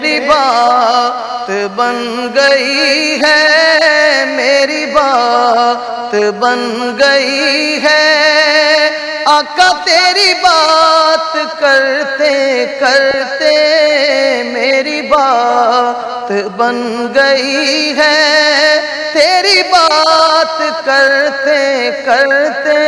میری بات بن گئی ہے، میری بات بن گئی ہے۔ آقا تیری بات کرتے کرتے میری بات بن گئی ہے۔ تیری بات کرتے کرتے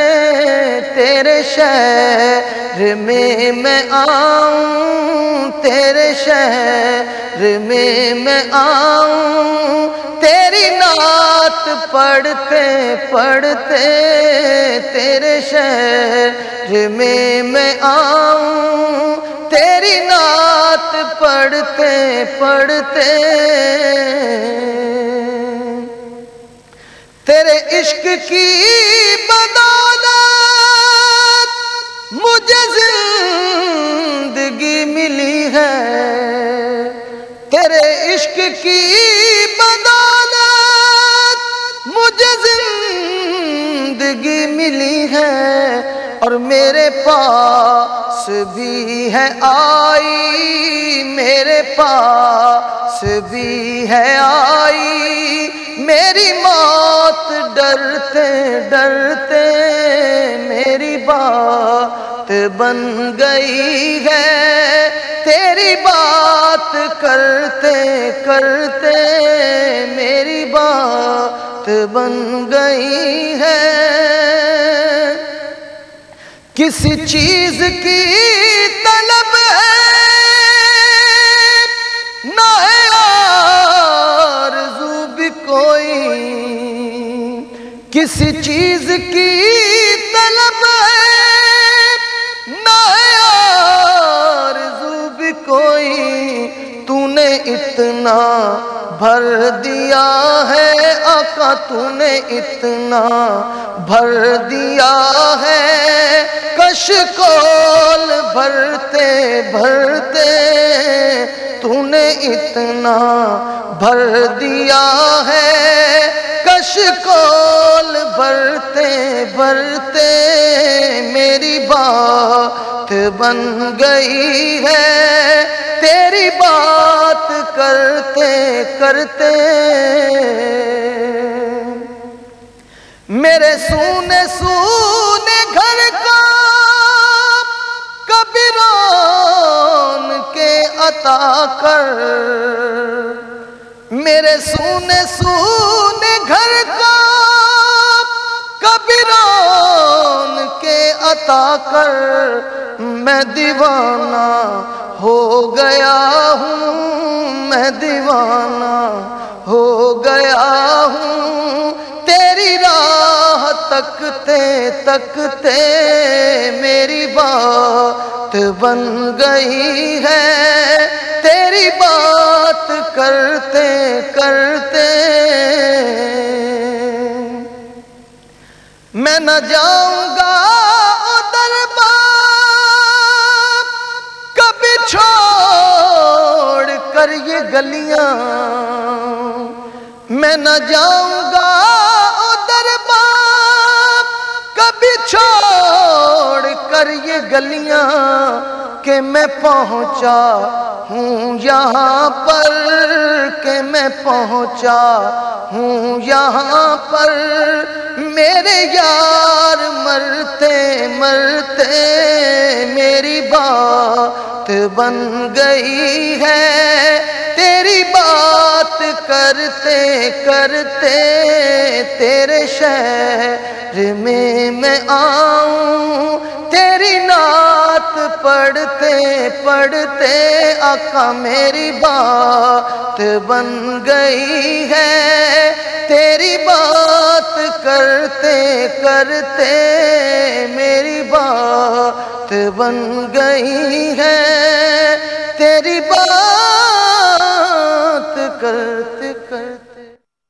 تیرے شہر میں میں آؤں، تیرے شہر میں میں آؤں۔ تیری نعت پڑھتے پڑھتے تیرے شہر میں میں آؤں۔ پڑھتے پڑھتے تیرے عشق کی بدولت مجھے زندگی ملی ہے۔ تیرے عشق کی بدولت مجھے زندگی ملی ہے۔ اور میرے پاس بھی ہے، آئی میرے پاس بھی ہے، آئی میری موت ڈرتے ڈرتے میری بات بن گئی ہے۔ تیری بات کرتے کرتے میری بات بن گئی ہے۔ کسی چیز کی طلب ہے؟ نہ آرزو بھی کوئی۔ کسی چیز کی طلب ہے؟ نہ آرزو بھی کوئی۔ تو نے اتنا بھر دیا ہے آقا تو نے اتنا بھر دیا ہے بھرتے بھرتے تو نے اتنا بھر دیا ہے۔ کش کول بھرتے بھرتے میری بات بن گئی ہے۔ تیری بات کرتے کرتے میرے سونے سونے عطا کر۔ میرے سونے سونے گھر کا کبیران کے عطا کر۔ میں دیوانہ ہو گیا ہوں، میں دیوانہ تکتے تکتے میری بات بن گئی ہے۔ تیری بات کرتے کرتے میں نہ جاؤں گا دربار۔ کبھی چھوڑ کر یہ گلیاں۔ میں نہ جاؤں گا دربار۔ کبھی چھوڑ کر یہ گلیاں کہ میں پہنچا ہوں یہاں پر، کہ میں پہنچا ہوں یہاں پر۔ میرے یار مرتے مرتے میری بات بن گئی ہے۔ کرتے کرتے تیرے شہر میں میں آؤں، تیری نعت پڑھتے پڑھتے آقا میری بات بن گئی ہے۔ تیری بات کرتے کرتے میری بات بن گئی ہے۔ تیری بات کرتے